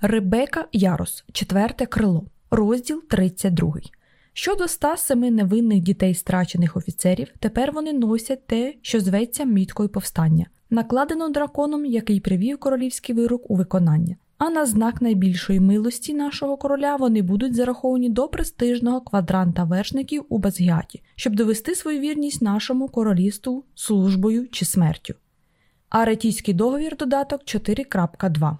Ребека Ярос, четверте крило, розділ 32. Щодо 107 невинних дітей страчених офіцерів, тепер вони носять те, що зветься міткою повстання, накладено драконом, який привів королівський вирок у виконання. А на знак найбільшої милості нашого короля вони будуть зараховані до престижного квадранта вершників у Базгіаті, щоб довести свою вірність нашому королівству службою чи смертю. Аретійський договір додаток 4.2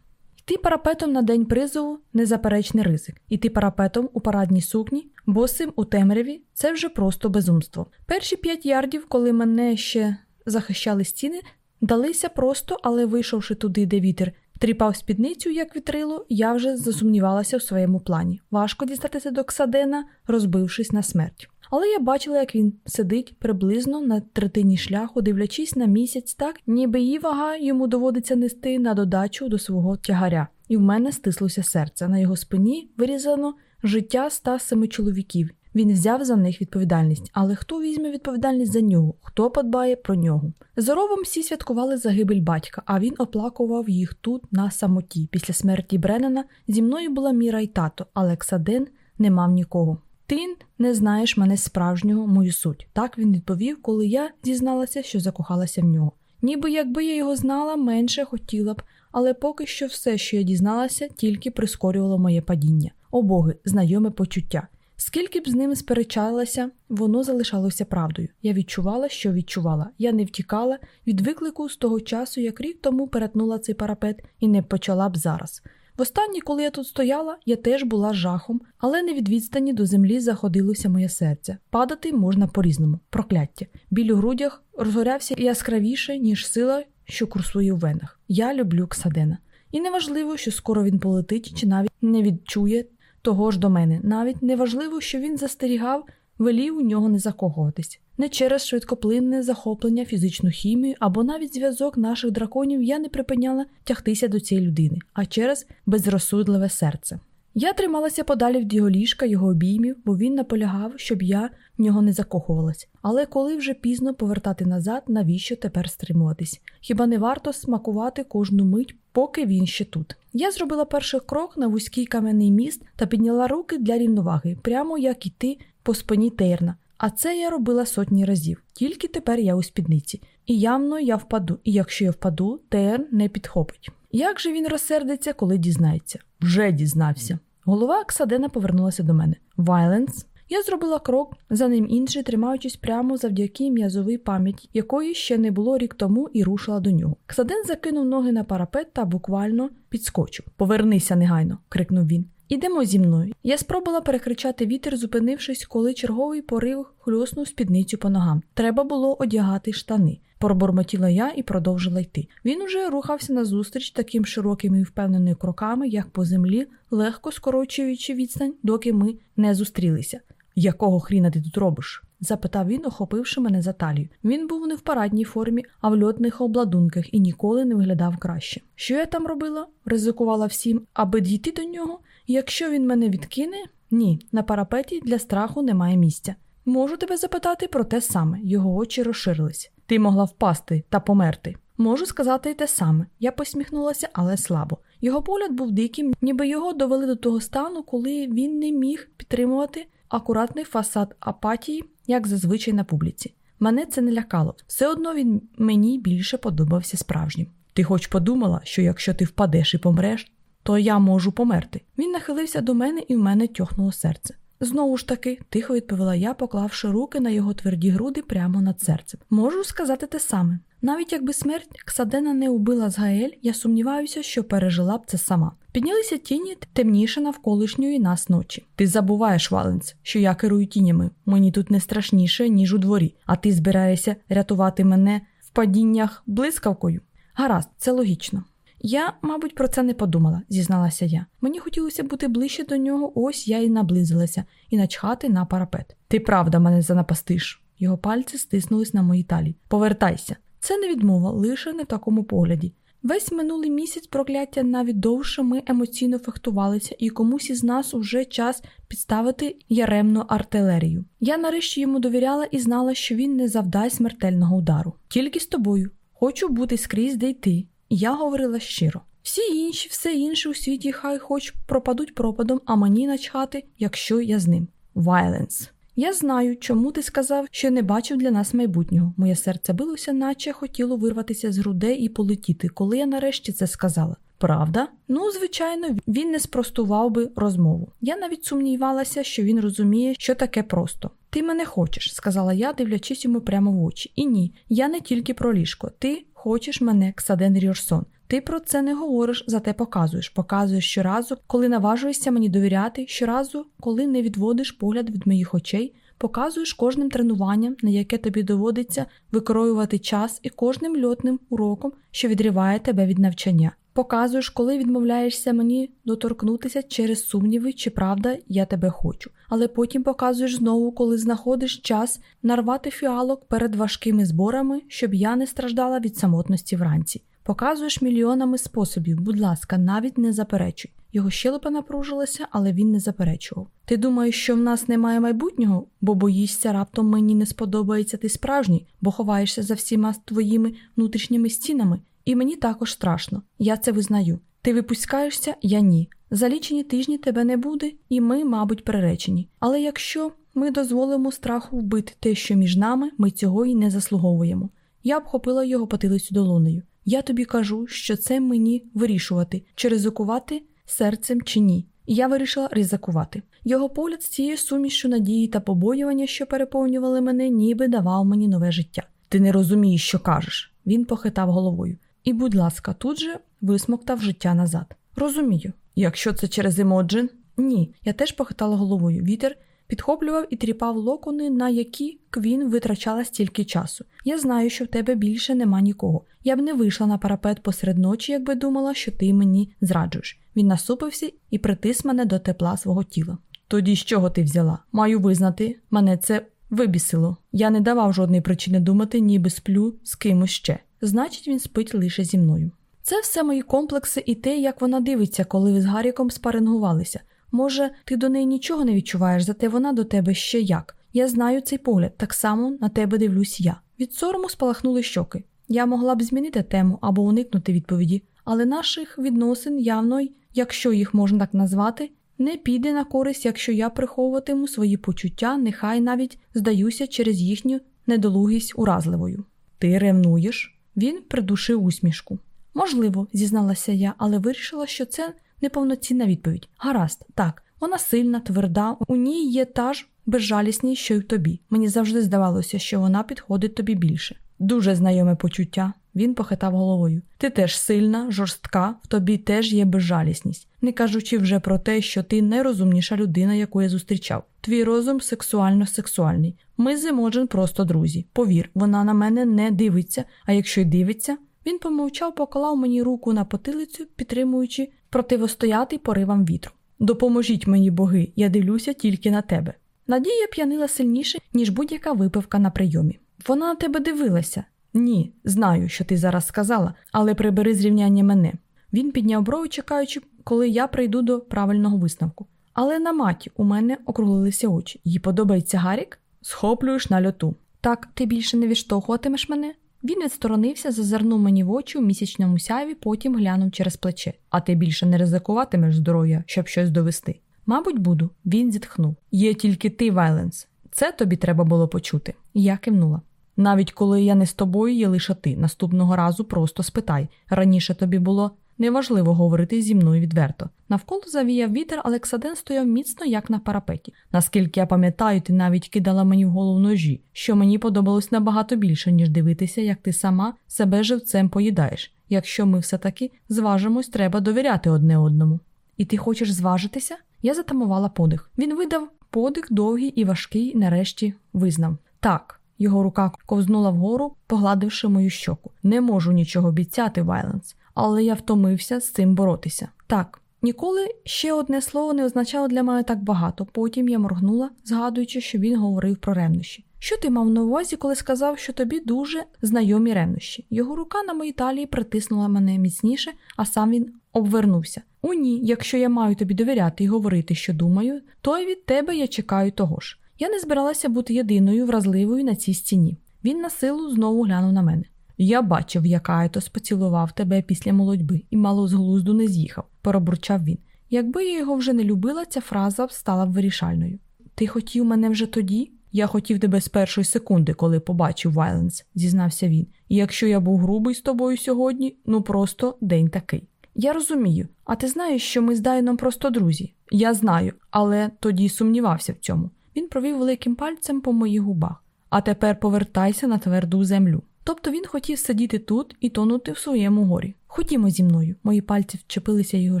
Йти парапетом на день призову незаперечний ризик. Іти парапетом у парадній сукні, босим у темряві це вже просто безумство. Перші п'ять ярдів, коли мене ще захищали стіни, далися просто, але вийшовши туди, де вітер тріпав спідницю, як вітрило, я вже засумнівалася в своєму плані. Важко дістатися до Ксадена, розбившись на смерть. Але я бачила, як він сидить приблизно на третині шляху, дивлячись на місяць так, ніби її вага йому доводиться нести на додачу до свого тягаря. І в мене стислося серце. На його спині вирізано життя ста семи чоловіків. Він взяв за них відповідальність, але хто візьме відповідальність за нього, хто подбає про нього? За ровом всі святкували загибель батька, а він оплакував їх тут на самоті. Після смерті Бреннана зі мною була Міра й тато, але Ксаден не мав нікого. Ти не знаєш мене справжнього, мою суть. Так він відповів, коли я дізналася, що закохалася в нього. Ніби якби я його знала, менше хотіла б, але поки що все, що я дізналася, тільки прискорювало моє падіння. О боги, знайоме почуття. Скільки б з ним сперечалася, воно залишалося правдою. Я відчувала, що відчувала. Я не втікала від виклику з того часу, як рік тому перетнула цей парапет і не почала б зараз. Востаннє, коли я тут стояла, я теж була жахом, але не від відстані до землі заходилося моє серце. Падати можна по-різному, прокляття. Біль у грудях розгорявся яскравіше, ніж сила, що курсує в венах. Я люблю Ксадена. І неважливо, що скоро він полетить, чи навіть не відчує того ж до мене. Навіть неважливо, що він застерігав, велів у нього не закохуватись. Не через швидкоплинне захоплення фізичну хімію або навіть зв'язок наших драконів я не припиняла тягтися до цієї людини, а через безрозсудливе серце. Я трималася подалі від його ліжка, його обіймів, бо він наполягав, щоб я в нього не закохувалась. Але коли вже пізно повертати назад, навіщо тепер стримуватись? Хіба не варто смакувати кожну мить, поки він ще тут? Я зробила перший крок на вузький кам'яний міст та підняла руки для рівноваги, прямо як іти по спині Тейрна. А це я робила сотні разів, тільки тепер я у спідниці. І явно я впаду, і якщо я впаду, Терн не підхопить. Як же він розсердиться, коли дізнається? Вже дізнався. Голова Ксадена повернулася до мене. Вайленс. Я зробила крок, за ним інший, тримаючись прямо завдяки м'язовій пам'яті, якої ще не було рік тому, і рушила до нього. Ксаден закинув ноги на парапет та буквально підскочив. Повернися негайно, крикнув він. Ідемо зі мною. Я спробувала перекричати вітер, зупинившись, коли черговий порив хльоснув спідницю по ногам. Треба було одягати штани. Пробормотіла я і продовжила йти. Він уже рухався назустріч таким широкими і впевненими кроками, як по землі, легко скорочуючи відстань, доки ми не зустрілися. Якого хріна ти тут робиш? запитав він, охопивши мене за талію. Він був не в парадній формі, а в льотних обладунках і ніколи не виглядав краще. Що я там робила? Ризикувала всім, аби дійти до нього. Якщо він мене відкине, ні, на парапеті для страху немає місця. Можу тебе запитати про те саме, його очі розширились. Ти могла впасти та померти. Можу сказати й те саме. Я посміхнулася, але слабо. Його погляд був диким, ніби його довели до того стану, коли він не міг підтримувати акуратний фасад апатії, як зазвичай на публіці. Мене це не лякало. Все одно він мені більше подобався справжнім. Ти хоч подумала, що якщо ти впадеш і помреш, то я можу померти. Він нахилився до мене, і в мене тьохнуло серце. Знову ж таки, тихо відповіла я, поклавши руки на його тверді груди прямо над серцем. Можу сказати те саме. Навіть якби смерть Ксадена не убила з Гаель, я сумніваюся, що пережила б це сама. Піднялися тіні темніше навколишньої нас ночі. Ти забуваєш, Валенц, що я керую тінями. Мені тут не страшніше, ніж у дворі, а ти збираєшся рятувати мене в падіннях блискавкою. Гаразд, це логічно. Я, мабуть, про це не подумала, зізналася я. Мені хотілося бути ближче до нього, ось я і наблизилася, і начхати на парапет. Ти правда мене занапастиш. Його пальці стиснулись на моїй талі. Повертайся. Це не відмова, лише не в такому погляді. Весь минулий місяць прокляття навіть довше ми емоційно фехтувалися, і комусь із нас уже час підставити яремну артилерію. Я нарешті йому довіряла і знала, що він не завдасть смертельного удару. Тільки з тобою. Хочу бути скрізь де йти. Я говорила щиро. Всі інші, все інше у світі хай хоч пропадуть пропадом, а мені начхати, якщо я з ним. Violence. Я знаю, чому ти сказав, що не бачив для нас майбутнього. Моє серце билося, наче хотіло вирватися з грудей і полетіти, коли я нарешті це сказала. Правда? Ну, звичайно, він не спростував би розмову. Я навіть сумнівалася, що він розуміє, що таке просто. Ти мене хочеш, сказала я, дивлячись йому прямо в очі. І ні, я не тільки про ліжко. Ти хочеш мене, Ксаден Ріорсон. Ти про це не говориш, зате показуєш. Показуєш щоразу, коли наважуєшся мені довіряти, щоразу, коли не відводиш погляд від моїх очей, показуєш кожним тренуванням, на яке тобі доводиться викроювати час, і кожним льотним уроком, що відриває тебе від навчання. Показуєш, коли відмовляєшся мені доторкнутися через сумніви, чи правда я тебе хочу. Але потім показуєш знову, коли знаходиш час нарвати фіалок перед важкими зборами, щоб я не страждала від самотності вранці. Показуєш мільйонами способів, будь ласка, навіть не заперечуй. Його щелепа напружилася, але він не заперечував. Ти думаєш, що в нас немає майбутнього, бо боїшся, раптом мені не сподобається ти справжній, бо ховаєшся за всіма твоїми внутрішніми стінами, і мені також страшно. Я це визнаю. Ти випускаєшся, я ні. За лічені тижні тебе не буде, і ми, мабуть, приречені. Але якщо ми дозволимо страху вбити те, що між нами, ми цього й не заслуговуємо. Я обхопила його потилицю долонею. Я тобі кажу, що це мені вирішувати, чи ризикувати серцем чи ні. І я вирішила ризикувати. Його погляд з цією сумішю надії та побоювання, що переповнювали мене, ніби давав мені нове життя. Ти не розумієш, що кажеш. Він похитав головою. І, будь ласка, тут же висмоктав життя назад. Розумію, якщо це через емоджин? Ні, я теж похитала головою. Вітер підхоплював і тріпав локони, на які Квін витрачала стільки часу. Я знаю, що в тебе більше нема нікого. Я б не вийшла на парапет посеред ночі, якби думала, що ти мені зраджуєш. Він насупився і притис мене до тепла свого тіла. Тоді з чого ти взяла? Маю визнати, мене це вибісило. Я не давав жодної причини думати, ніби сплю з кимось ще. Значить, він спить лише зі мною. Це все мої комплекси і те, як вона дивиться, коли ви з Гаріком спарингувалися. Може, ти до неї нічого не відчуваєш, зате вона до тебе ще як. Я знаю цей погляд, так само на тебе дивлюсь я. Від сорому спалахнули щоки. Я могла б змінити тему або уникнути відповіді, але наших відносин явно, якщо їх можна так назвати, не піде на користь, якщо я приховуватиму свої почуття, нехай навіть здаюся через їхню недолугість уразливою. Ти ревнуєш? Він придушив усмішку. Можливо, зізналася я, але вирішила, що це неповноцінна відповідь. Гаразд, так, вона сильна, тверда, у ній є та ж безжалісність, що й в тобі. Мені завжди здавалося, що вона підходить тобі більше. Дуже знайоме почуття. Він похитав головою. Ти теж сильна, жорстка, в тобі теж є безжалісність, не кажучи вже про те, що ти найрозумніша людина, яку я зустрічав. Твій розум сексуально сексуальний. Ми з Емоджен просто друзі. Повір, вона на мене не дивиться, а якщо й дивиться, він помовчав, поклав мені руку на потилицю, підтримуючи противостояти поривам вітру. Допоможіть мені, боги, я дивлюся тільки на тебе. Надія п'янила сильніше, ніж будь-яка випивка на прийомі. Вона на тебе дивилася. Ні, знаю, що ти зараз сказала, але прибери зрівняння мене. Він підняв брови, чекаючи, коли я прийду до правильного висновку. Але на маті у мене округлилися очі. Їй подобається Гарік? Схоплюєш на льоту. Так, ти більше не відштовхуватимеш мене? Він відсторонився, зазирнув мені в очі у місячному сяйві, потім глянув через плече. А ти більше не ризикуватимеш здоров'я, щоб щось довести. Мабуть, буду. Він зітхнув. Є тільки ти, Вайленс. Це тобі треба було почути. Я кивнула. Навіть коли я не з тобою, є лише ти. Наступного разу просто спитай. Раніше тобі було неважливо говорити зі мною відверто. Навколо завіяв вітер, Алексаден стояв міцно, як на парапеті. Наскільки я пам'ятаю, ти навіть кидала мені в голову ножі, що мені подобалось набагато більше, ніж дивитися, як ти сама себе живцем поїдаєш. Якщо ми все таки зважимось, треба довіряти одне одному. І ти хочеш зважитися? Я затамувала подих. Він видав подих довгий і важкий, нарешті визнав так. Його рука ковзнула вгору, погладивши мою щоку. Не можу нічого обіцяти, Вайленс, але я втомився з цим боротися. Так, ніколи ще одне слово не означало для мене так багато. Потім я моргнула, згадуючи, що він говорив про ревнощі. Що ти мав на увазі, коли сказав, що тобі дуже знайомі ревнощі? Його рука на моїй талії притиснула мене міцніше, а сам він обвернувся. О, ні, якщо я маю тобі довіряти і говорити, що думаю, то й від тебе я чекаю того ж. Я не збиралася бути єдиною вразливою на цій стіні. Він на силу знову глянув на мене. Я бачив, як Айтос поцілував тебе після молодьби і мало з глузду не з'їхав, пробурчав він. Якби я його вже не любила, ця фраза стала б вирішальною. Ти хотів мене вже тоді? Я хотів тебе з першої секунди, коли побачив Вайленс, зізнався він. І якщо я був грубий з тобою сьогодні, ну просто день такий. Я розумію, а ти знаєш, що ми з Дайном просто друзі? Я знаю, але тоді сумнівався в цьому. Він провів великим пальцем по моїх губах. А тепер повертайся на тверду землю. Тобто він хотів сидіти тут і тонути в своєму горі. Ходімо зі мною. Мої пальці вчепилися його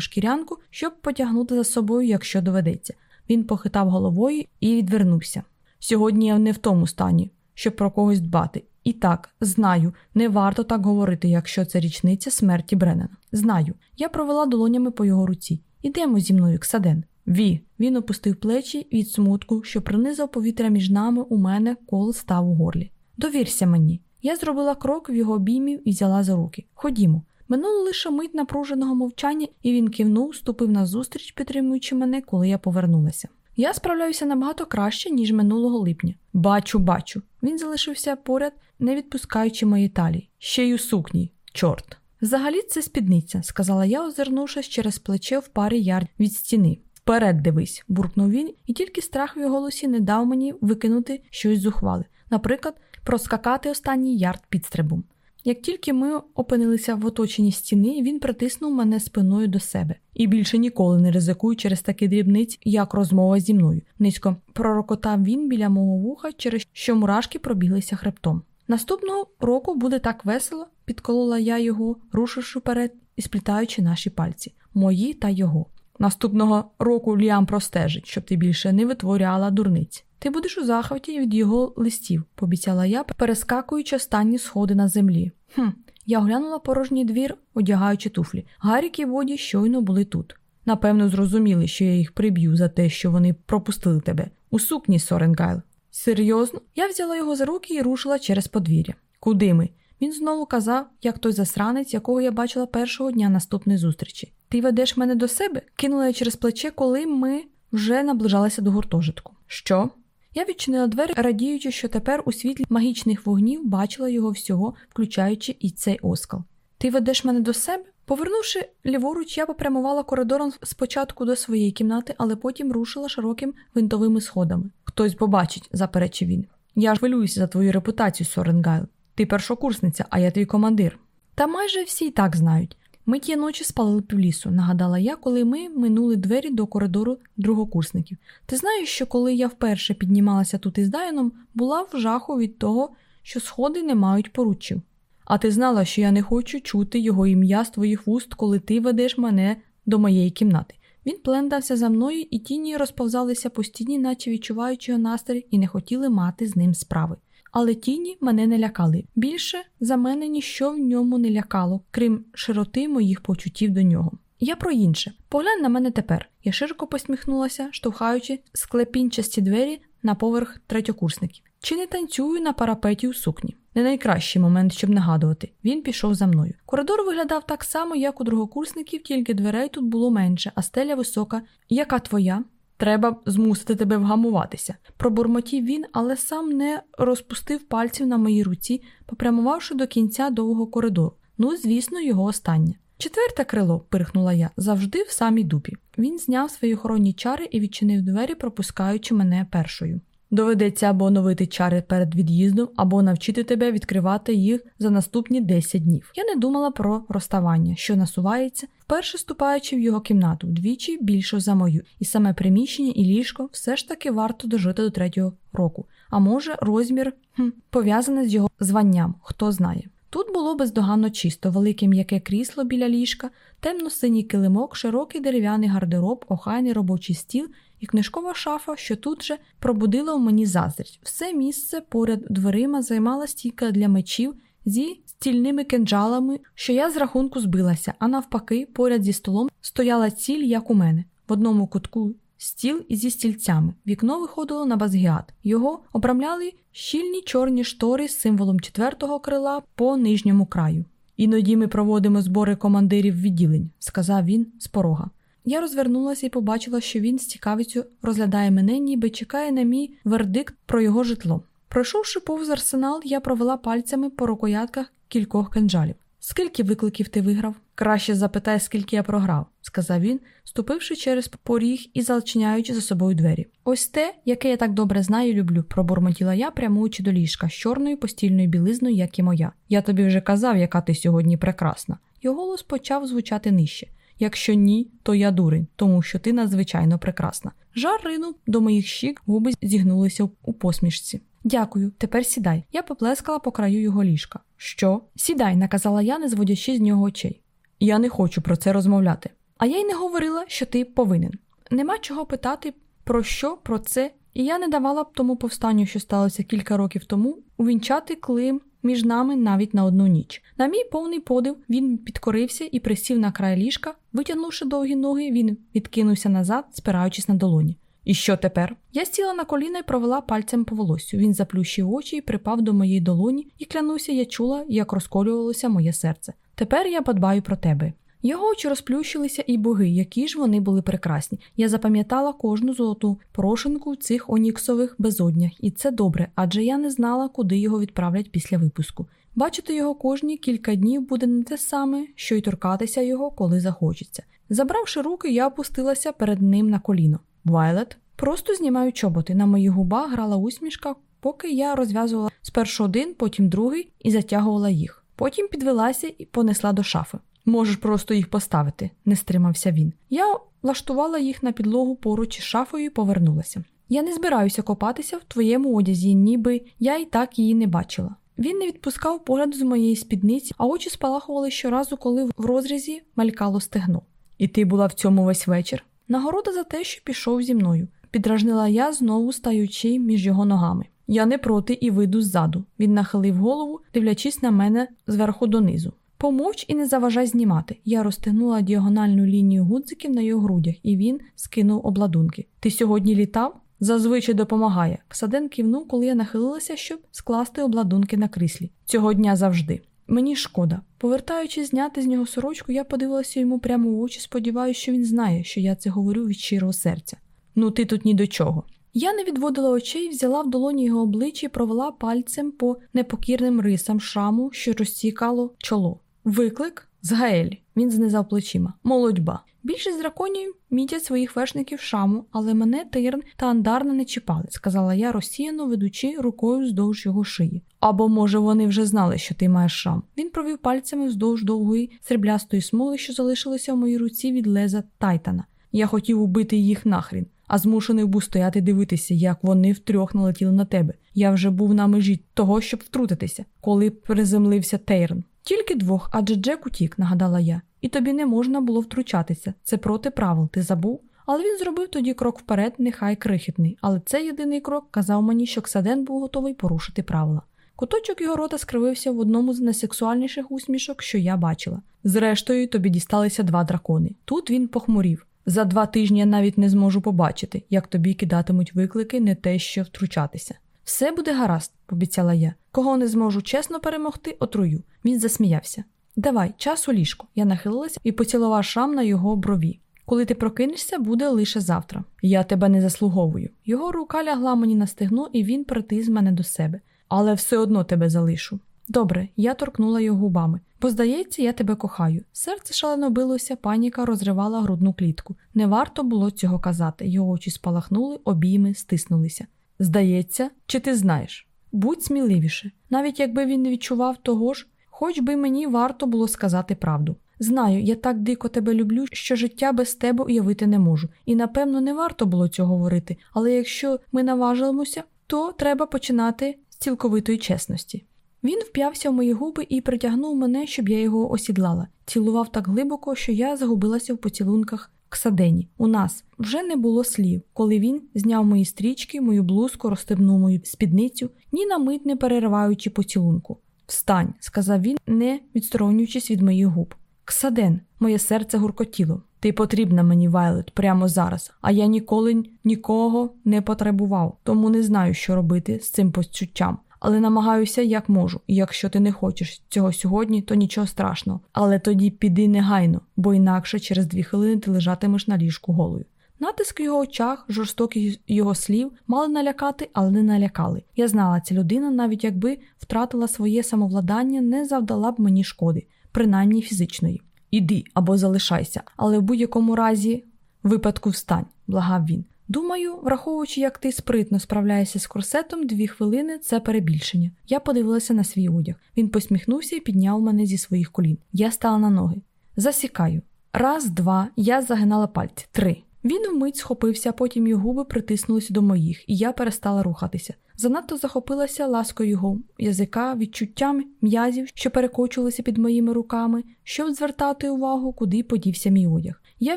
шкірянку, щоб потягнути за собою, якщо доведеться. Він похитав головою і відвернувся. Сьогодні я не в тому стані, щоб про когось дбати. І так, знаю, не варто так говорити, якщо це річниця смерті Бреннена. Знаю, я провела долонями по його руці. Ідемо зі мною, Ксаден. Ві. Він опустив плечі від смутку, що принизав повітря між нами у мене, кол став у горлі. Довірся мені. Я зробила крок в його обіймів і взяла за руки. Ходімо. Минуло лише мить напруженого мовчання, і він кивнув, ступив назустріч, підтримуючи мене, коли я повернулася. Я справляюся набагато краще, ніж минулого липня. Бачу, бачу. Він залишився поряд, не відпускаючи мої талії. Ще й у сукні, чорт. Взагалі це спідниця, сказала я, озирнувшись через плече в парі ярд від стіни. Вперед дивись, буркнув він, і тільки страх в його голосі не дав мені викинути щось зухвале, наприклад, проскакати останній ярд підстрибом. Як тільки ми опинилися в оточенні стіни, він притиснув мене спиною до себе і більше ніколи не ризикую через такі дрібниць, як розмова зі мною. Низько пророкотав він біля мого вуха, через що мурашки пробіглися хребтом. Наступного року буде так весело, підколола я його, рушивши вперед і сплітаючи наші пальці, мої та його. Наступного року Ліам простежить, щоб ти більше не витворяла дурниць. Ти будеш у захваті від його листів, пообіцяла я, перескакуючи останні сходи на землі. Хм, я оглянула порожній двір, одягаючи туфлі. Гарік і воді щойно були тут. Напевно, зрозуміли, що я їх приб'ю за те, що вони пропустили тебе. У сукні, Соренгайл. Серйозно? Я взяла його за руки і рушила через подвір'я. Куди ми? Він знову казав, як той засранець, якого я бачила першого дня наступної зустрічі. Ти ведеш мене до себе? Кинула я через плече, коли ми вже наближалися до гуртожитку. Що? Я відчинила двері, радіючи, що тепер у світлі магічних вогнів бачила його всього, включаючи і цей оскал. Ти ведеш мене до себе? Повернувши ліворуч, я попрямувала коридором спочатку до своєї кімнати, але потім рушила широким винтовими сходами. Хтось побачить, заперечив він. Я ж хвилююся за твою репутацію, Соренгайл. Ти першокурсниця, а я твій командир. Та майже всі і так знають. Ми ті ночі спалили півлісу, нагадала я, коли ми минули двері до коридору другокурсників. Ти знаєш, що коли я вперше піднімалася тут із Дайаном, була в жаху від того, що сходи не мають поручів. А ти знала, що я не хочу чути його ім'я з твоїх вуст, коли ти ведеш мене до моєї кімнати. Він плендався за мною, і тіні розповзалися по стіні, наче відчуваючи його настрій, і не хотіли мати з ним справи. Але тіні мене не лякали. Більше за мене ніщо в ньому не лякало, крім широти моїх почуттів до нього. Я про інше. Поглянь на мене тепер. Я широко посміхнулася, штовхаючи склепінчасті двері на поверх третьокурсників. Чи не танцюю на парапеті у сукні? Не найкращий момент, щоб нагадувати. Він пішов за мною. Коридор виглядав так само, як у другокурсників, тільки дверей тут було менше, а стеля висока. Яка твоя? Треба змусити тебе вгамуватися. Пробурмотів він, але сам не розпустив пальців на моїй руці, попрямувавши до кінця довгого коридору. Ну, звісно, його останнє. Четверте крило, пирхнула я, завжди в самій дупі. Він зняв свої охоронні чари і відчинив двері, пропускаючи мене першою. Доведеться або оновити чари перед від'їздом, або навчити тебе відкривати їх за наступні 10 днів. Я не думала про розставання, що насувається, вперше ступаючи в його кімнату, вдвічі більше за мою, і саме приміщення і ліжко все ж таки варто дожити до третього року. А може, розмір хм, пов'язаний з його званням, хто знає. Тут було бездоганно чисто, велике м'яке крісло біля ліжка, темно-синій килимок, широкий дерев'яний гардероб, охайний робочий стіл і книжкова шафа, що тут же пробудила у мені заздрість. Все місце поряд дверима займала стійка для мечів зі стільними кинджалами, що я з рахунку збилася, а навпаки, поряд зі столом стояла ціль, як у мене, в одному кутку. Стіл зі стільцями. Вікно виходило на базгіат. Його обрамляли щільні чорні штори з символом четвертого крила по нижньому краю. Іноді ми проводимо збори командирів відділень, сказав він з порога. Я розвернулася і побачила, що він з цікавістю розглядає мене, ніби чекає на мій вердикт про його житло. Пройшовши повз арсенал, я провела пальцями по рукоятках кількох кинджалів. Скільки викликів ти виграв? Краще запитай, скільки я програв, сказав він, ступивши через поріг і зачиняючи за собою двері. Ось те, яке я так добре знаю і люблю, пробурмотіла я, прямуючи до ліжка з чорною постільною білизною, як і моя. Я тобі вже казав, яка ти сьогодні прекрасна. Його голос почав звучати нижче. Якщо ні, то я дурень, тому що ти надзвичайно прекрасна. Жар ринув до моїх щік, губи зігнулися у посмішці. Дякую, тепер сідай. Я поплескала по краю його ліжка. Що? Сідай, наказала я, не зводячи з нього очей. Я не хочу про це розмовляти. А я й не говорила, що ти повинен. Нема чого питати про що, про це, і я не давала б тому повстанню, що сталося кілька років тому, увінчати клим між нами навіть на одну ніч. На мій повний подив він підкорився і присів на край ліжка, витягнувши довгі ноги, він відкинувся назад, спираючись на долоні. І що тепер? Я сіла на коліна і провела пальцем по волосю. Він заплющив очі і припав до моєї долоні, і клянуся, я чула, як розколювалося моє серце. Тепер я подбаю про тебе. Його очі розплющилися і боги, які ж вони були прекрасні. Я запам'ятала кожну золоту порошинку в цих оніксових безоднях, і це добре, адже я не знала, куди його відправлять після випуску. Бачити його кожні кілька днів буде не те саме, що й торкатися його, коли захочеться. Забравши руки, я опустилася перед ним на коліно. Вайлет, просто знімаю чоботи. На моїх губах грала усмішка, поки я розв'язувала спершу один, потім другий і затягувала їх. Потім підвелася і понесла до шафи. Можеш просто їх поставити, не стримався він. Я влаштувала їх на підлогу поруч із шафою і повернулася. Я не збираюся копатися в твоєму одязі, ніби я і так її не бачила. Він не відпускав погляд з моєї спідниці, а очі спалахували щоразу, коли в розрізі малькало стегно. І ти була в цьому весь вечір? Нагорода за те, що пішов зі мною, підражнила я, знову стаючи між його ногами. Я не проти і вийду ззаду. Він нахилив голову, дивлячись на мене зверху донизу. Помовч і не заважай знімати. Я розтягнула діагональну лінію гудзиків на його грудях, і він скинув обладунки. Ти сьогодні літав? Зазвичай допомагає. Ксаден кивнув, коли я нахилилася, щоб скласти обладунки на кріслі. Цього дня завжди. Мені шкода. Повертаючись зняти з нього сорочку, я подивилася йому прямо в очі, сподіваюся, що він знає, що я це говорю від щирого серця. Ну, ти тут ні до чого. Я не відводила очей, взяла в долоні його обличчя і провела пальцем по непокірним рисам шраму, що розсікало чоло. Виклик з Гаель. Він знизав плечима. Молодьба. Більшість драконів мітять своїх вершників шаму, але мене Тирн та Андарна не чіпали, сказала я розсіяно, ведучи рукою вздовж його шиї. Або, може, вони вже знали, що ти маєш шам. Він провів пальцями вздовж довгої сріблястої смоли, що залишилося в моїй руці від леза Тайтана. Я хотів убити їх нахрін, а змушений був стояти дивитися, як вони втрьох налетіли на тебе. Я вже був на межі того, щоб втрутитися, коли приземлився Тейрн. Тільки двох, адже Джек утік, нагадала я, і тобі не можна було втручатися. Це проти правил, ти забув? Але він зробив тоді крок вперед, нехай крихітний, але цей єдиний крок казав мені, що Ксаден був готовий порушити правила. Куточок його рота скривився в одному з найсексуальніших усмішок, що я бачила. Зрештою, тобі дісталися два дракони. Тут він похмурів. За два тижні я навіть не зможу побачити, як тобі кидатимуть виклики, не те, що втручатися. Все буде гаразд, пообіцяла я. Кого не зможу чесно перемогти, отрую. Він засміявся. Давай, час у ліжку. Я нахилилася і поцілував шрам на його брові. Коли ти прокинешся, буде лише завтра. Я тебе не заслуговую. Його рука лягла мені на стегно, і він притис мене до себе. Але все одно тебе залишу. Добре, я торкнула його губами. Бо, здається, я тебе кохаю. Серце шалено билося, паніка розривала грудну клітку. Не варто було цього казати. Його очі спалахнули, обійми стиснулися. Здається, чи ти знаєш? Будь сміливіше, навіть якби він не відчував того ж, хоч би мені варто було сказати правду. Знаю, я так дико тебе люблю, що життя без тебе уявити не можу, і напевно не варто було цього говорити, але якщо ми наважилимося, то треба починати з цілковитої чесності. Він вп'явся в мої губи і притягнув мене, щоб я його осідлала, цілував так глибоко, що я загубилася в поцілунках Ксадені. У нас вже не було слів, коли він зняв мої стрічки, мою блузку, розстебнув мою спідницю, ні на мить не перериваючи поцілунку. Встань, сказав він, не відсторонюючись від моїх губ. Ксаден, моє серце гуркотіло. Ти потрібна мені, Вайлет, прямо зараз, а я ніколи нікого не потребував, тому не знаю, що робити з цим почуттям але намагаюся як можу. І якщо ти не хочеш цього сьогодні, то нічого страшного. Але тоді піди негайно, бо інакше через дві хвилини ти лежатимеш на ліжку голою. Натиск в його очах, жорстокість його слів мали налякати, але не налякали. Я знала, ця людина, навіть якби втратила своє самовладання, не завдала б мені шкоди, принаймні фізичної. Іди або залишайся, але в будь-якому разі випадку встань, благав він. Думаю, враховуючи, як ти спритно справляєшся з корсетом, дві хвилини це перебільшення. Я подивилася на свій одяг. Він посміхнувся і підняв мене зі своїх колін. Я стала на ноги. Засікаю. Раз, два, я загинала пальці. Три. Він вмить схопився, потім його губи притиснулися до моїх, і я перестала рухатися. Занадто захопилася ласкою його язика, відчуттям м'язів, що перекочувалися під моїми руками, щоб звертати увагу, куди подівся мій одяг. Я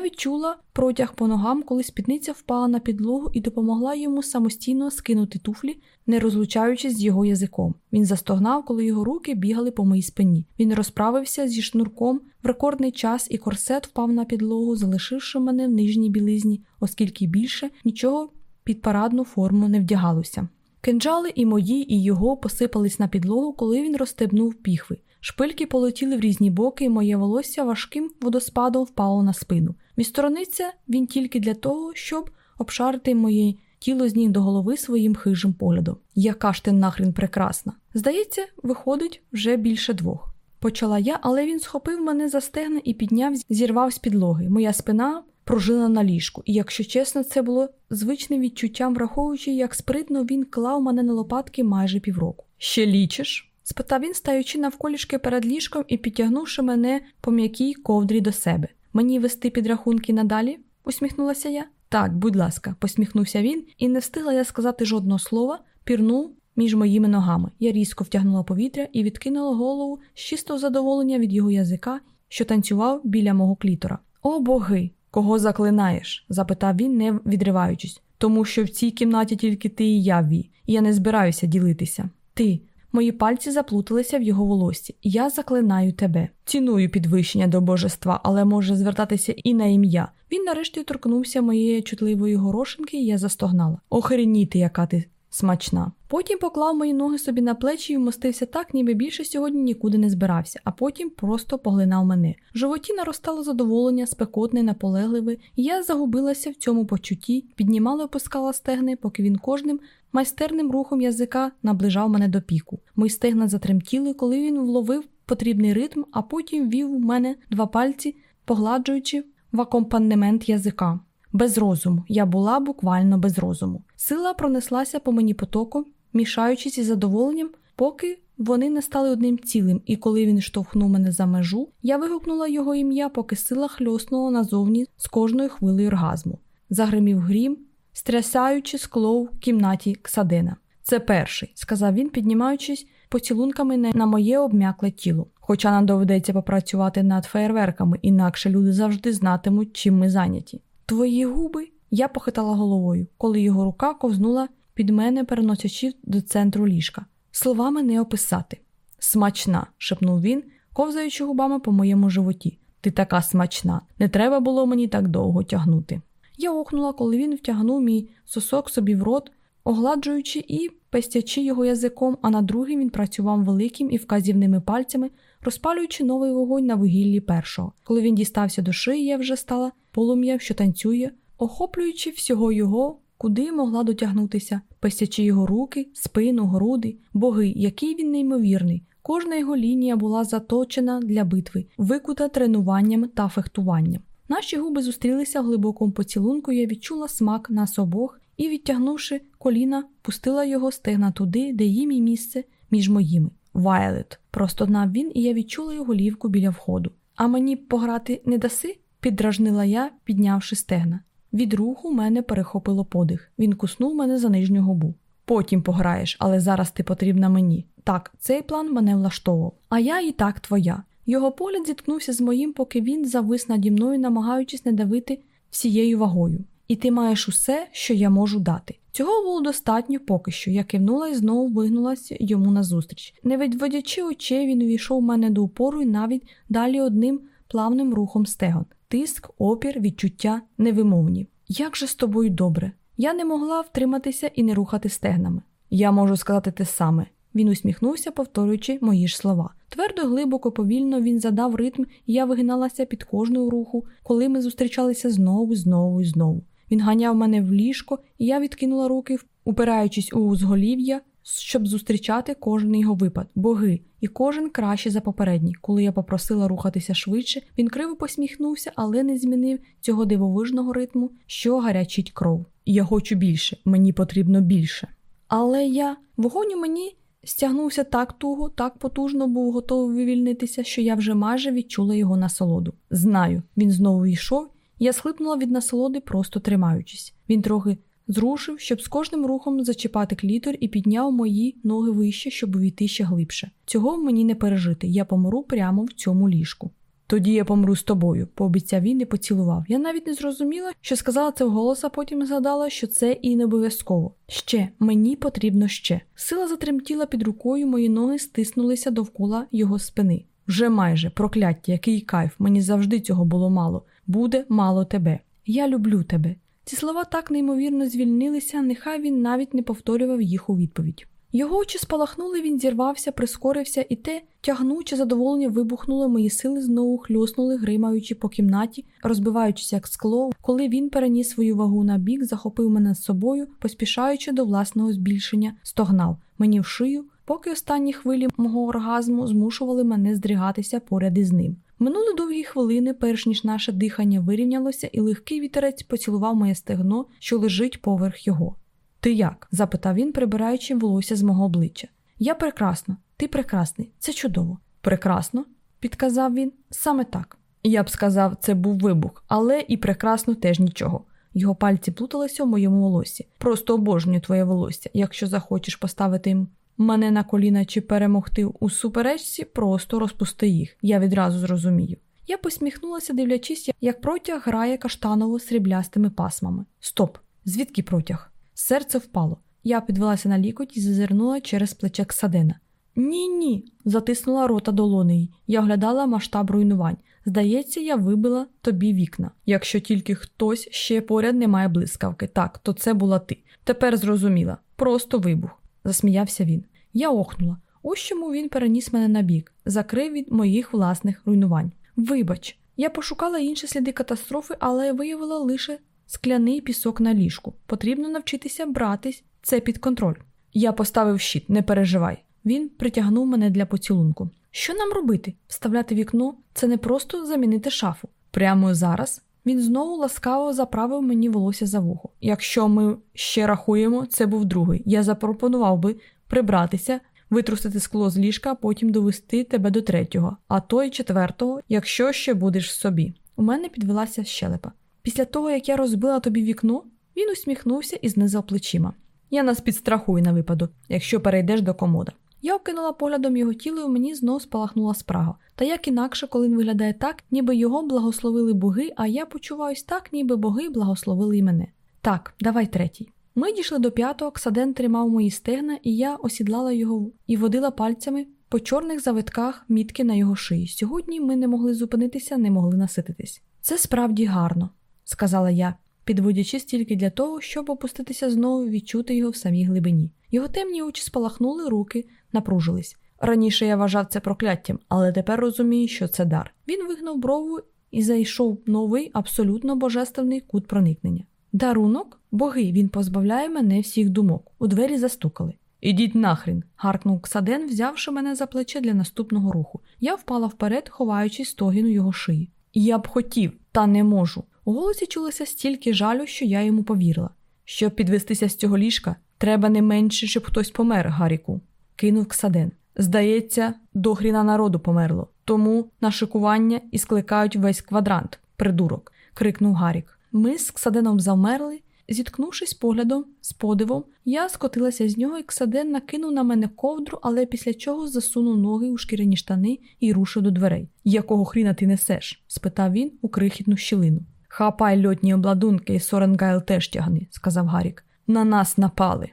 відчула протяг по ногам, коли спідниця впала на підлогу і допомогла йому самостійно скинути туфлі, не розлучаючись з його язиком. Він застогнав, коли його руки бігали по моїй спині. Він розправився зі шнурком в рекордний час, і корсет впав на підлогу, залишивши мене в нижній білизні, оскільки більше нічого під парадну форму не вдягалося. Кинджали і мої, і його посипались на підлогу, коли він розстебнув піхви. Шпильки полетіли в різні боки, і моє волосся важким водоспадом впало на спину. Відсторониться він тільки для того, щоб обшарити моє тіло з ніг до голови своїм хижим поглядом. Яка ж ти нахрін прекрасна. Здається, виходить вже більше двох. Почала я, але він схопив мене за стегна і підняв, зірвав з підлоги. Моя спина пружила на ліжку, і, якщо чесно, це було звичним відчуттям, враховуючи, як спритно він клав мене на лопатки майже півроку. Ще лічиш? Спитав він, стаючи навколішки перед ліжком і підтягнувши мене по м'якій ковдрі до себе. Мені вести підрахунки надалі? усміхнулася я. Так, будь ласка, посміхнувся він, і не встигла я сказати жодного слова, пірнув між моїми ногами. Я різко втягнула повітря і відкинула голову з чистого задоволення від його язика, що танцював біля мого клітора. О боги! Кого заклинаєш? запитав він, не відриваючись. Тому що в цій кімнаті тільки ти і я ві, і я не збираюся ділитися. Ти. Мої пальці заплуталися в його волосі. Я заклинаю тебе. Ціную підвищення до божества, але може звертатися і на ім'я. Він нарешті торкнувся моєї чутливої горошинки, і я застогнала. Охреніти, яка ти смачна. Потім поклав мої ноги собі на плечі і вмостився так, ніби більше сьогодні нікуди не збирався, а потім просто поглинав мене. В животі наростало задоволення, спекотне, наполегливе, і я загубилася в цьому почутті, піднімала і опускала стегни, поки він кожним майстерним рухом язика наближав мене до піку. Мої стегна затремтіли, коли він вловив потрібний ритм, а потім вів у мене два пальці, погладжуючи в акомпанемент язика. Без розуму, я була буквально без розуму. Сила пронеслася по мені потоком, мішаючись із задоволенням, поки вони не стали одним цілим, і коли він штовхнув мене за межу, я вигукнула його ім'я, поки сила хльоснула назовні з кожною хвилею оргазму. Загримів грім, стрясаючи скло в кімнаті Ксадена. Це перший, сказав він, піднімаючись поцілунками на моє обмякле тіло. Хоча нам доведеться попрацювати над феєрверками, інакше люди завжди знатимуть, чим ми зайняті. Твої губи? Я похитала головою, коли його рука ковзнула під мене, переносячи до центру ліжка. Словами не описати. Смачна, шепнув він, ковзаючи губами по моєму животі. Ти така смачна, не треба було мені так довго тягнути. Я охнула, коли він втягнув мій сосок собі в рот, огладжуючи і пестячи його язиком, а на другий він працював великим і вказівними пальцями, розпалюючи новий вогонь на вугіллі першого. Коли він дістався до шиї, я вже стала полум'я, що танцює, охоплюючи всього його, куди могла дотягнутися, пестячи його руки, спину, груди, боги, який він неймовірний. Кожна його лінія була заточена для битви, викута тренуванням та фехтуванням. Наші губи зустрілися в глибокому поцілунку, я відчула смак нас обох і, відтягнувши коліна, пустила його стегна туди, де їм і місце між моїми. Вайлет, простогнав він, і я відчула його лівку біля входу. А мені пограти не даси? піддражнила я, піднявши стегна. Від руху мене перехопило подих. Він куснув мене за нижню губу. Потім пограєш, але зараз ти потрібна мені. Так, цей план мене влаштовував. А я і так твоя. Його погляд зіткнувся з моїм, поки він завис наді мною, намагаючись не давити всією вагою. І ти маєш усе, що я можу дати. Цього було достатньо поки що. Я кивнула і знову вигнулася йому назустріч. Не відводячи очей, він увійшов мене до упору і навіть далі одним плавним рухом стегон. Тиск, опір, відчуття невимовні. Як же з тобою добре? Я не могла втриматися і не рухати стегнами. Я можу сказати те саме. Він усміхнувся, повторюючи мої ж слова. Твердо, глибоко, повільно він задав ритм, і я вигиналася під кожну руху, коли ми зустрічалися знову, знову і знову. Він ганяв мене в ліжко, і я відкинула руки, упираючись у узголів'я, щоб зустрічати кожен його випад, боги, і кожен краще за попередній. Коли я попросила рухатися швидше, він криво посміхнувся, але не змінив цього дивовижного ритму, що гарячить кров. Я хочу більше, мені потрібно більше. Але я вогонь у мені стягнувся так туго, так потужно був готовий вивільнитися, що я вже майже відчула його насолоду. Знаю, він знову йшов, я схлипнула від насолоди, просто тримаючись. Він трохи зрушив, щоб з кожним рухом зачіпати клітор і підняв мої ноги вище, щоб увійти ще глибше. Цього мені не пережити, я помру прямо в цьому ліжку. Тоді я помру з тобою, пообіцяв він і поцілував. Я навіть не зрозуміла, що сказала це вголос, а потім згадала, що це і не обов'язково. Ще, мені потрібно ще. Сила затремтіла під рукою, мої ноги стиснулися довкола його спини. Вже майже прокляття, який кайф, мені завжди цього було мало. Буде мало тебе. Я люблю тебе. Ці слова так неймовірно звільнилися, нехай він навіть не повторював їх у відповідь. Його очі спалахнули, він зірвався, прискорився, і те, тягнуче задоволення, вибухнуло, мої сили знову хльоснули, гримаючи по кімнаті, розбиваючись як скло, коли він переніс свою вагу на бік, захопив мене з собою, поспішаючи до власного збільшення, стогнав мені в шию, поки останні хвилі мого оргазму змушували мене здригатися поряд із ним. Минули довгі хвилини, перш ніж наше дихання вирівнялося, і легкий вітерець поцілував моє стегно, що лежить поверх його. Ти як? запитав він, прибираючи волосся з мого обличчя. Я прекрасно, ти прекрасний, це чудово. Прекрасно, підказав він, саме так. Я б сказав, це був вибух, але і прекрасно теж нічого. Його пальці плуталися в моєму волосі. Просто обожнюю твоє волосся. Якщо захочеш поставити мене на коліна чи перемогти у суперечці, просто розпусти їх. Я відразу зрозумію. Я посміхнулася, дивлячись, як протяг грає каштаново сріблястими пасмами. Стоп! Звідки протяг? Серце впало. Я підвелася на лікоть і зазирнула через плече Ксадена. Ні, ні, затиснула рота долонею. Я оглядала масштаб руйнувань. Здається, я вибила тобі вікна. Якщо тільки хтось ще поряд не має блискавки. Так, то це була ти. Тепер зрозуміла. Просто вибух, засміявся він. Я охнула. Ось чому він переніс мене на бік, закрив від моїх власних руйнувань. Вибач, я пошукала інші сліди катастрофи, але виявила лише скляний пісок на ліжку. Потрібно навчитися братись це під контроль. Я поставив щит, не переживай. Він притягнув мене для поцілунку. Що нам робити? Вставляти вікно це не просто замінити шафу. Прямо зараз він знову ласкаво заправив мені волосся за вухо. Якщо ми ще рахуємо, це був другий. Я запропонував би прибратися, витрусити скло з ліжка, а потім довести тебе до третього, а то й четвертого, якщо ще будеш собі. У мене підвелася щелепа. Після того, як я розбила тобі вікно, він усміхнувся і знизав плечима. Я нас підстрахую на випадок, якщо перейдеш до комода. Я окинула поглядом його тіло, і мені знов спалахнула спрага. Та як інакше, коли він виглядає так, ніби його благословили боги, а я почуваюсь так, ніби боги благословили й мене. Так, давай третій. Ми дійшли до п'ятого, Ксаден тримав мої стегна, і я осідлала його і водила пальцями по чорних завитках мітки на його шиї. Сьогодні ми не могли зупинитися, не могли насититись. Це справді гарно, сказала я, підводячись тільки для того, щоб опуститися знову відчути його в самій глибині. Його темні очі спалахнули, руки напружились. Раніше я вважав це прокляттям, але тепер розумію, що це дар. Він вигнув брову і зайшов новий, абсолютно божественний кут проникнення. Дарунок, боги, він позбавляє мене всіх думок. У двері застукали. Ідіть нахрін, гаркнув Ксаден, взявши мене за плече для наступного руху. Я впала вперед, ховаючись стогіну його шиї. Я б хотів, та не можу. У голосі чулося стільки жалю, що я йому повірила. Щоб підвестися з цього ліжка, треба не менше, щоб хтось помер, Гаріку, кинув Ксаден. Здається, до хріна народу померло, тому на шикування і скликають весь квадрант, придурок, крикнув Гарік. Ми з Ксаденом завмерли, зіткнувшись поглядом, з подивом, я скотилася з нього, і Ксаден накинув на мене ковдру, але після чого засунув ноги у шкіряні штани і рушив до дверей. Якого хріна ти несеш? спитав він у крихітну щілину. Хапай льотні обладунки і Соренгайл теж тягни, сказав Гарік. На нас напали.